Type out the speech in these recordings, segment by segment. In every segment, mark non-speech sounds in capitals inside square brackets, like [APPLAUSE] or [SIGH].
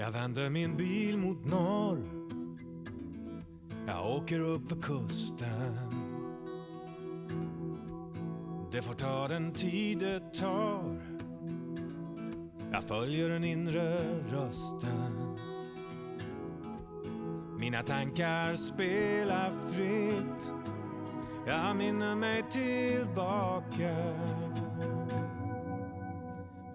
Jag vänder min bil mot norr. Jag åker upp för kusten. Det får ta den tid det tar. Jag följer den inre rösten. Mina tankar spelar fritt. Jag minner mig tillbaka.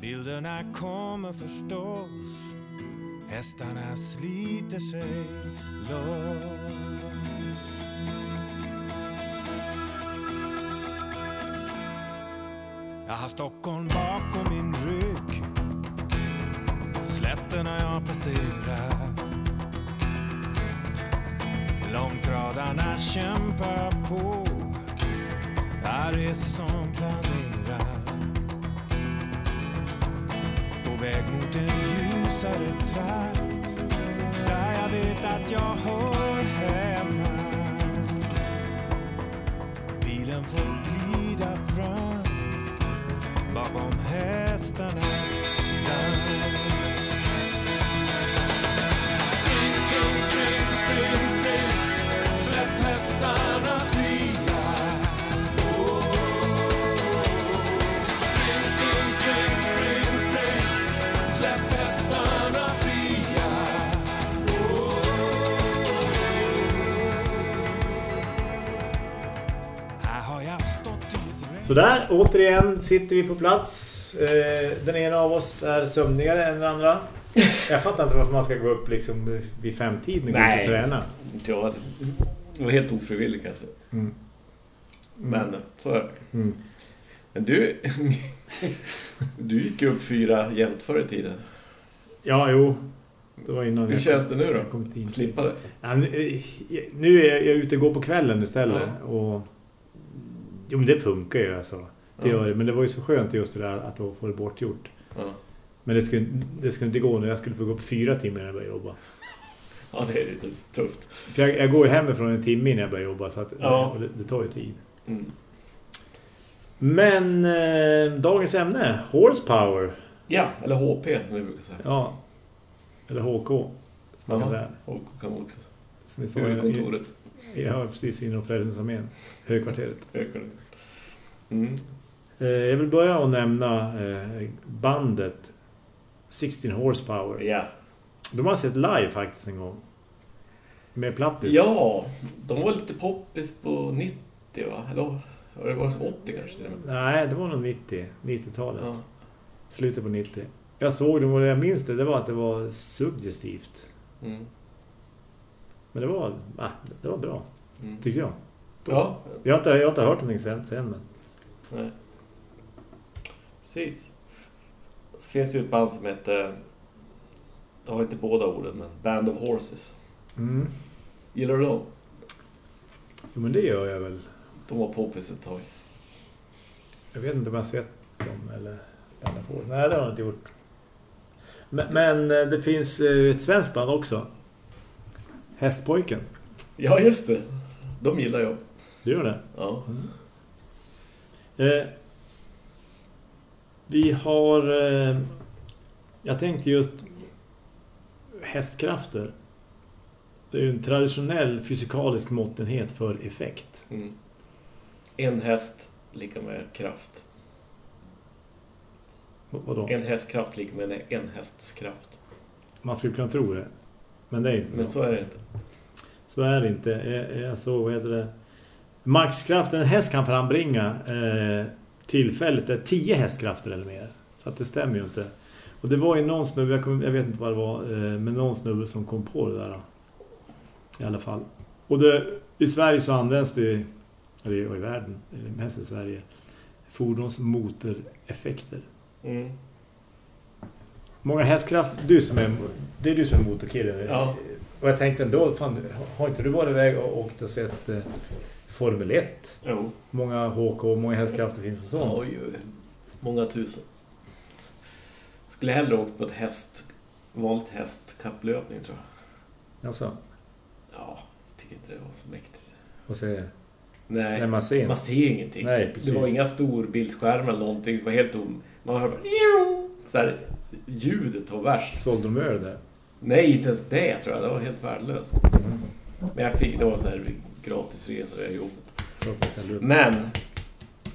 Bilderna kommer förstås. Hästarna sliter sig loss. Jag har Stockholm bakom min rygg. Slätterna jag passerar Långtradarna kämpar på. Jag reser som planerat På väg mot en ljusare trakt Där jag vet att jag hör hemma. Bilen får glida fram Bakom hästarnas i ett regn Så där, återigen sitter vi på plats. Eh, Den ena av oss är sömnigare än den andra. Jag fattar inte varför man ska gå upp liksom vid femtiden och gå ut och träna. jag. Det var helt ofrivilligt säga. Mm. Men så är det. Mm. Men du, [LAUGHS] du gick upp fyra jämt förr i tiden. Ja, jo. Det var innan Hur känns det nu då? Slippa det? Ja, eh, nu är jag ute och går på kvällen istället. Och, jo, men det funkar ju alltså. Det gör det. Men det var ju så skönt just det där att få det bortgjort. Ja. Men det skulle, det skulle inte gå när jag skulle få gå upp fyra timmar när jag började jobba. ja, det är lite tufft. För jag, jag går ju hemifrån en timme innan jag börjar jobba så att, Ja. det, det tar ju tid. Mm. Men eh, dagens ämne, horsepower. Ja, eller HP som vi brukar säga. Ja. Eller HK. Som man kan säga. man också Som vi sa Huvudkontoret. i, ja, precis inom Frälsningsarmén. Högkvarteret. Ökar det. Mm. Eh, jag vill börja att nämna eh, bandet 16 Horsepower. Ja. De har sett live faktiskt en gång. Med plattis. ja, de var lite poppis på 90 va? Eller har det varit 80 kanske? och? Nej, det var nog 90. 90-talet. Ja. Slutet på 90. Jag såg dem och det jag minns det, det var att det var suggestivt. Mm. Men det var, ah, det var bra, Mm. tycker jag. Ja, Jag har inte, jag har inte hört någonting sen, sen men... nej. Precis. Så finns det ju ett band som heter... Det har inte båda orden, men Band of Horses. Mm. Gillar du dem? Jo, men det gör jag väl. De var poppis ett tag. Jag vet inte om jag har sett dem eller vad jag får. Nej, det har jag inte gjort. Men, men eh, det finns eh, ett svenskt band också. Hästpojken. Ja, just det. De gillar jag. Du gör det? Ja. Eh, vi har... Eh, jag tänkte just hästkrafter. Det är ju en traditionell fysikalisk måttenhet för effekt. Mm. En häst lika med kraft. Vadå? En hästkraft lika med en hästskraft. Man skulle kunna tro det. Men det är inte Men så. så är det inte. Så är det inte. Såg, vad heter det? Maxkraften en häst kan frambringa eh, tillfället är 10 hästkrafter eller mer. Så att det stämmer ju inte. Och det var ju någon snubbe, jag, kom, jag vet inte vad det var, eh, men någon snubbe som kom på det där. Då. I alla fall. Och det, i Sverige så används det eller i världen, mest i Sverige, fordonsmotoreffekter. Mm. Många hästkraft, du som är, det är du som är motorkille. Ja. Och jag tänkte ändå, fan, har inte du varit iväg och åkt och sett eh, Formel 1? Jo. Många HK, många hästkrafter finns det sånt. Oj, oj. Många tusen. Skulle hellre åkt på ett häst, vanligt hästkapplöpning tror jag. Alltså, Ja, jag tycker inte det var så mäktigt. och så, Nej, när man ser. man ser ingenting. Nej, precis. det var inga storbildsskärmar eller någonting. Det var helt tom. Man hörde bara... Så här, ljudet var värst. Sålde de öl där? Nej, inte ens det tror jag. Det var helt värdelöst. Men jag fick, det var så här gratis resa där jobbet. Men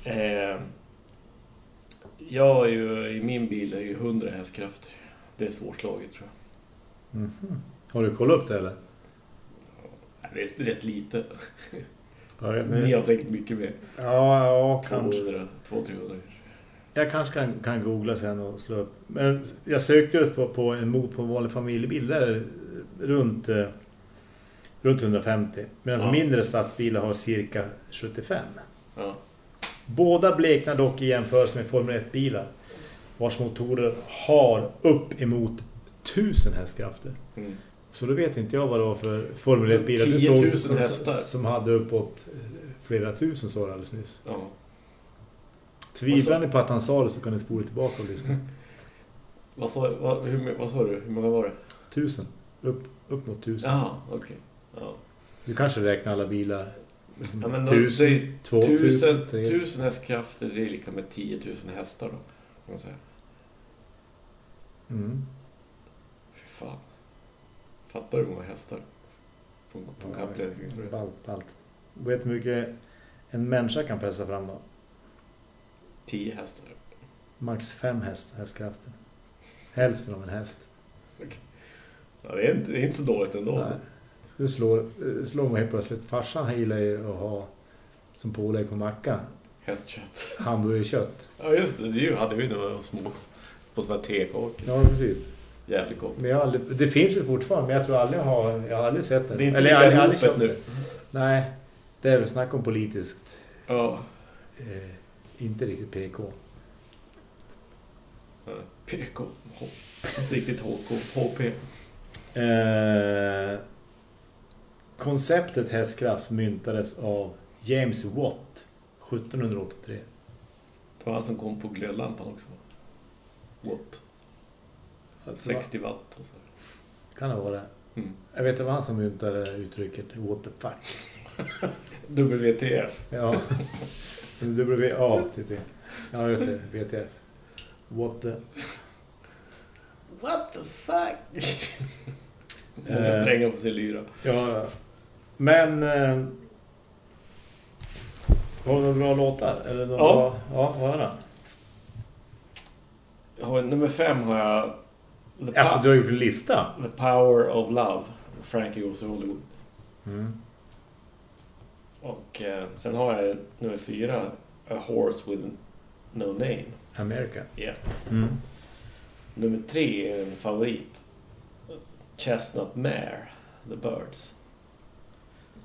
eh, jag är ju, i min bil är ju 100 hästkrafter. Det är svårslaget tror jag. Mhm. Har du kollat upp det eller? Det är rätt lite. Ja, Ni har säkert mycket mer. ja, ja kanske. 200, 200-300. Jag kanske kan, kan googla sen och slå upp. Men jag sökte just på, på en mot på en vanlig familjebil. Där runt, eh, runt 150. Medan Ja. mindre stadsbilar har cirka 75. Ja. Båda bleknar dock i jämförelse med Formel 1-bilar. Vars motorer har upp emot 1000 hästkrafter. Mm. Så då vet inte jag vad det var för Formel 1-bilar 10 000 som, hästar. som hade uppåt eh, flera tusen så alldeles nyss. ja. Tvivlar ni på att han sa det så kan ni spola tillbaka och lyssna. [LAUGHS] Vad, sa, vad, hur, vad sa du? Hur många var det? Tusen. Upp, upp mot tusen. Jaha, okej. Ja. Du kanske räknar alla bilar. Ja, men då, tusen, det är två tusen, tusen, tusen hästkrafter, det är lika med 10 000 hästar då. Kan man säga. Mm. Fy fan. Fattar du hur många hästar? På, på en kapplösning. Ballt, ballt. Vet hur mycket en människa kan pressa fram då? 10 hästar. Max fem häst, hästkrafter. Hälften av en häst. Ja, det, är inte, det är inte så dåligt ändå. Nej. Du slår, slår mig helt plötsligt. Farsan han gillar ju att ha som pålägg på macka Hästkött. hamburgerkött. Ja just det, det hade vi några små på sådana tekakor. Ja, precis. Jävligt gott. Men jag aldrig, det finns ju fortfarande, men jag tror aldrig jag har, jag har aldrig sett det. Det är inte Eller jag har aldrig köpt nu. det. Nej, det är väl snack om politiskt. Ja. Eh, inte riktigt PK. PK. Inte riktigt HK. HP. Eh, konceptet hästkraft myntades av James Watt 1783. Det var han som kom på glödlampan också. Watt. 60 watt och så. Kan det vara det? Mm. Jag vet inte vad han som myntade uttrycket what the fuck. [LAUGHS] WTF. Ja. [LAUGHS] W-A-T-T. Ja, just det. WTF. What the... What the fuck? [LAUGHS] Många strängar på sin lyra. Ja, men... Eh, har du några bra låtar? Eller några Ja. Bra, ja, vad höra. Har, nummer fem har jag The, Alltså, du har gjort en lista. The Power of Love. Frankie Goes to Hollywood. Mm. Och eh, sen har jag nummer fyra A Horse with No Name. America. Ja. Mm. Nummer tre är en favorit. Chestnut Mare. The Birds.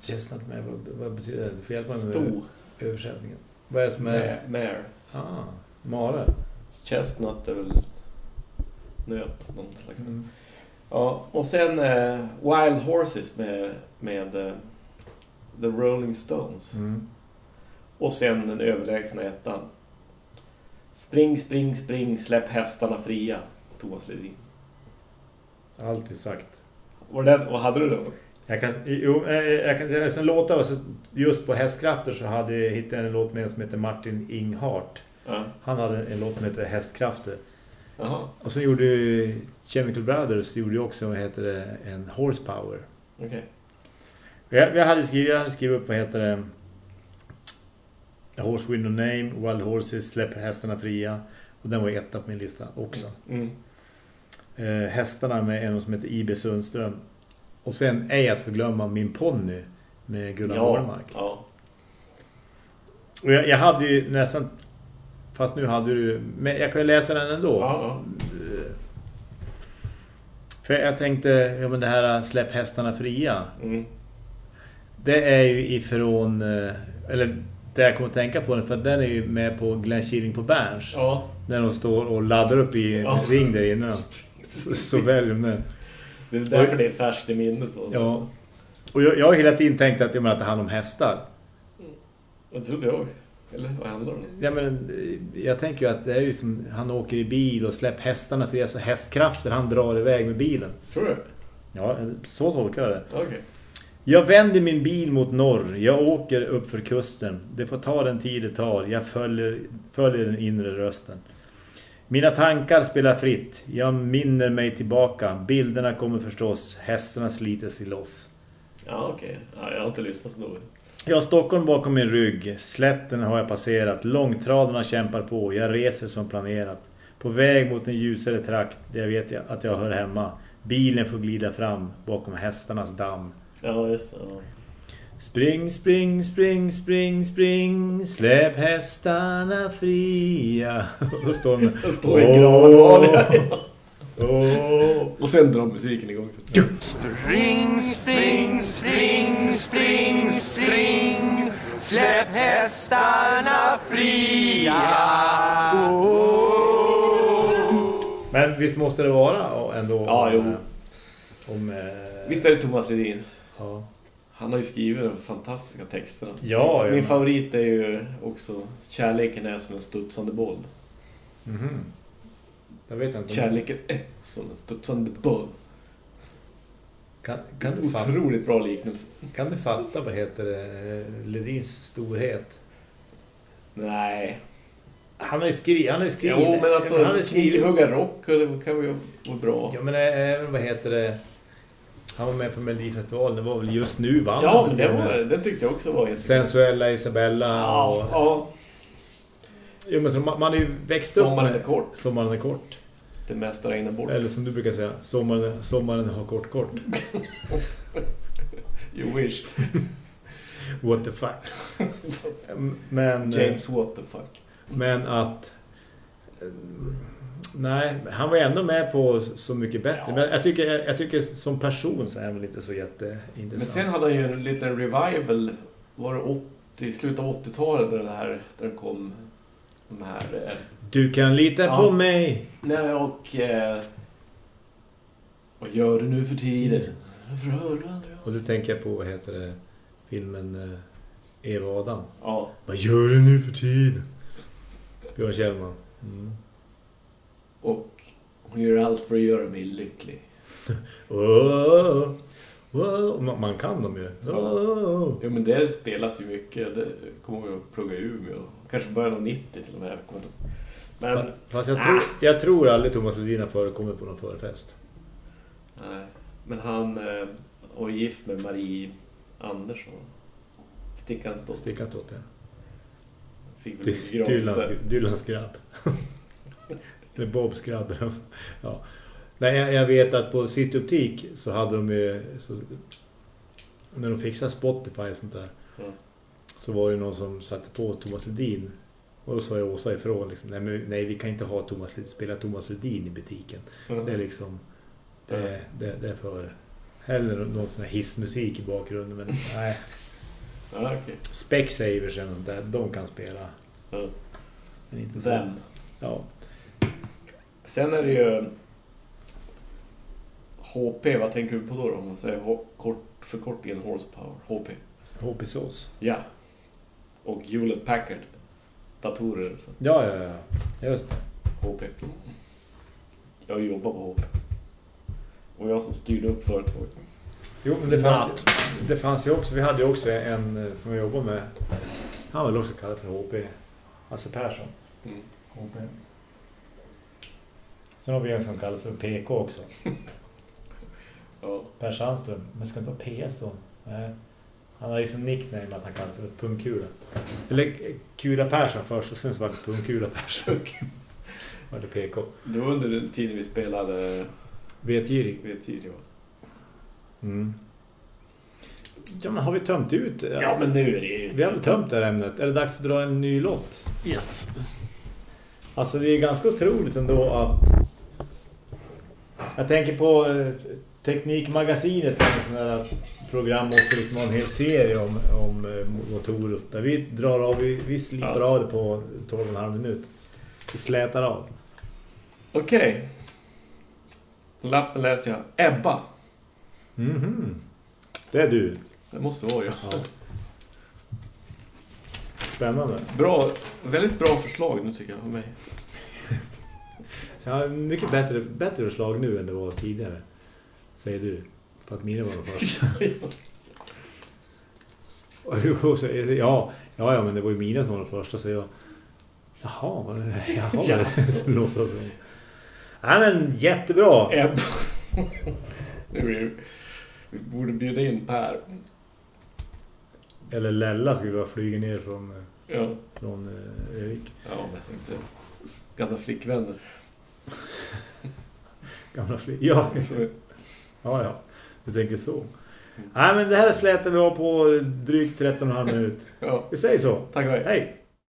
Chestnut med, vad, vad betyder det? Du får hjälpa mig med Stor. översättningen. Vad är det som är... Mare. Mare. Ah, mare. Chestnut är väl nöt. Någon slags Mm. Ja, och sen eh, Wild Horses med, med eh, The Rolling Stones. Mm. Och sen den överlägsna ettan. Spring, spring, spring, släpp hästarna fria. Thomas Ledin. Alltid sagt. Var den? Hade du då? Jag kan, jo, eh, jag kan säga sen låtar så just på hästkrafter så hade jag hittat en låt med som heter Martin Inghart. Ja. Han hade en låt som heter Hästkrafter. Jaha, Och så gjorde Chemical Brothers gjorde också vad heter det en Horsepower. okej. Jag, jag hade skrivit jag hade skrivit upp vad heter det A Horse with no name, Wild Horses, Släpp hästarna fria och den var etta på min lista också. Mm. Eh, hästarna med en som heter I.B. Sundström. Och sen ej att förglömma Min ponny med Gunnar Ja, Wårmark. ja. Och jag, jag hade ju nästan fast nu hade du men jag kan ju läsa den ändå. Ja, ja. För jag tänkte ja men det här släpp hästarna fria. Mm. Det är ju ifrån eh, eller det jag kommer att tänka på den för den är ju med på Glen Killing på Berns. Ja. När de står och laddar upp i en Ja. ring där inne. Så, så väljer de den. Det är därför det är färskt i minnet. Då. Ja. Och jag, jag har hela tiden tänkt att, jag menar, att det handlar om hästar. Det trodde jag också. Eller vad handlar det om? Ja, men, eh, jag tänker ju att det är ju som han åker i bil och släpper hästarna för det är så hästkrafter han drar iväg med bilen. Tror du? Ja, så tolkar jag det. Okej. Jag vänder min bil mot norr. Jag åker upp för kusten. Det får ta den tid det tar. Jag följer, följer den inre rösten. Mina tankar spelar fritt. Jag minner mig tillbaka. Bilderna kommer förstås. Hästarna sliter sig loss. Ja, okej. Okay. Ja, jag har inte lyssnat så dåligt. Jag har Stockholm bakom min rygg. Slätten har jag passerat. Långtradarna kämpar på. Jag reser som planerat. På väg mot en ljusare trakt där jag vet att jag hör hemma. Bilen får glida fram bakom hästarnas damm. Ja, just det. Ja. Spring, spring, spring, spring, spring Släpp hästarna fria Och står de Då står en graven Oh. Och sen drar musiken igång. Spring, spring, spring, spring, spring Släpp hästarna fria oh. Men visst måste det vara ändå Ja, jo. Om, eh, visst är det Thomas Ledin? Ja. Han har ju skrivit de fantastiska texterna. Ja, Min favorit är ju också Kärleken är som en studsande boll. Mm jag vet inte. Kärleken är som en studsande boll. Kan, kan du Otroligt bra liknelse. Kan du fatta vad heter det, Ledins storhet? Nej. Han har ju skrivit... Han har skrivit jo, men alltså han har skrivit hugga rock det kan ju vara bra. Ja, men även vad heter det... Han var med på Melodifestivalen. Det var väl just nu va? Ja, men det, var, det tyckte jag också var helt Sensuella Isabella. Ja, och, ja. Jo, men så man, man är ju växt Sommaren upp... är kort. Sommaren är kort. Det mesta regnar bort. Eller som du brukar säga, sommaren, sommaren har kort kort. [LAUGHS] you wish. what the fuck. [LAUGHS] men, James what the fuck. Men att... Nej, han var ändå med på Så mycket bättre. Ja. Men jag tycker, jag, jag, tycker som person så är han inte så jätteintressant. Men sen hade han ju en liten revival. Var det 80, slutet av 80-talet där det här där det kom de här... Eh, du kan lita ja. på mig. Nej, och... Eh, vad gör du nu för tiden? Varför hör du aldrig? Och du tänker på, vad heter det, filmen eh, Eva Adam. Ja. Vad gör du nu för tiden? Björn Kjellman. Mm. Och hon gör allt för att göra mig lycklig. [LAUGHS] oh, oh, man kan dem ju. Oh. Ja, men det spelas ju mycket. Det kommer jag att plugga i Umeå. Kanske början av 90 till och med. Men, Fast jag, tror, jag tror aldrig Thomas Ledin har förekommit på någon förfest. Nej, men han eh, var gift med Marie Andersson. Stickans dotter. Stickans dotter, ja. Fick väl Dy Dylans, Dylans grabb. [LAUGHS] Eller Bobs grabb. ja. Nej, jag, vet att på Cityoptik så hade de ju... Så, när de fixade Spotify och sånt där. Mm. Så var det någon som satte på Thomas Ledin och då sa jag Åsa ifrån liksom, nej, men, nej vi kan inte ha Thomas, spela Thomas Ledin i butiken. Mm. Det är liksom det, mm. det, det, är för hellre någon sån här hissmusik i bakgrunden men [LAUGHS] nej. Ah, okay. Specsavers eller något där, de kan spela. Mm. Men inte så. Den. Ja. Sen är det ju HP, vad tänker du på då, då om man säger kort, förkortningen horsepower, HP? HP-sås. Ja. Och Hewlett Packard datorer. Så. Ja, ja, ja. Just det. HP. Jag jobbar på HP. Och jag som styrde upp företaget. Jo, men det fanns, det fanns ju också, vi hade ju också en som vi jobbade med. Han var också kallad för HP. Hasse Persson. Mm. HP. Sen har vi en som kallas för PK också. ja. Per Sandström. Men ska inte vara PS då? Nej. Han har ju som nickname att han kallas för pungkula. Eller Kula Persson först och sen så var det Pungkula Persson. [LAUGHS] var det PK. Det var under den tiden vi spelade... Vetgiri. Vetgiri, va? Mm. Ja, men har vi tömt ut? Ja, men nu är det ju... Vi har väl tömt det här ämnet. Är det dags att dra en ny låt? Yes. Alltså, det är ganska otroligt ändå att... Jag tänker på eh, Teknikmagasinet, en sån där program måste liksom ha en hel serie om, om eh, motorer och sånt där. Vi drar av, vi, vi slipar ja. av det på 12,5 minut. Vi slätar av. Okej. Okay. Lappen läser jag. Ebba. Mm det är du. Det måste vara jag. Ja. Spännande. Bra, väldigt bra förslag nu tycker jag av mig. [LAUGHS] Ja, mycket bättre, bättre förslag nu än det var tidigare. Säger du. För att mina var de första. [LAUGHS] [LAUGHS] ja, ja, ja, men det var ju mina som var de första, så jag... Jaha, var det- jaha. Blåsa upp. Nej men jättebra. Vi borde bjuda in Per. Eller Lella skulle bara flyga ner från, eh, Ja, från eh, Erik. ja men jag tänkte säga. Gamla flickvänner. [LAUGHS] Gamla flyg. Ja, Så, ja, ja. Du tänker så. Nej men det här slätar vi av på drygt 13,5 minut. ja, Vi säger så. tack och hej. Hej!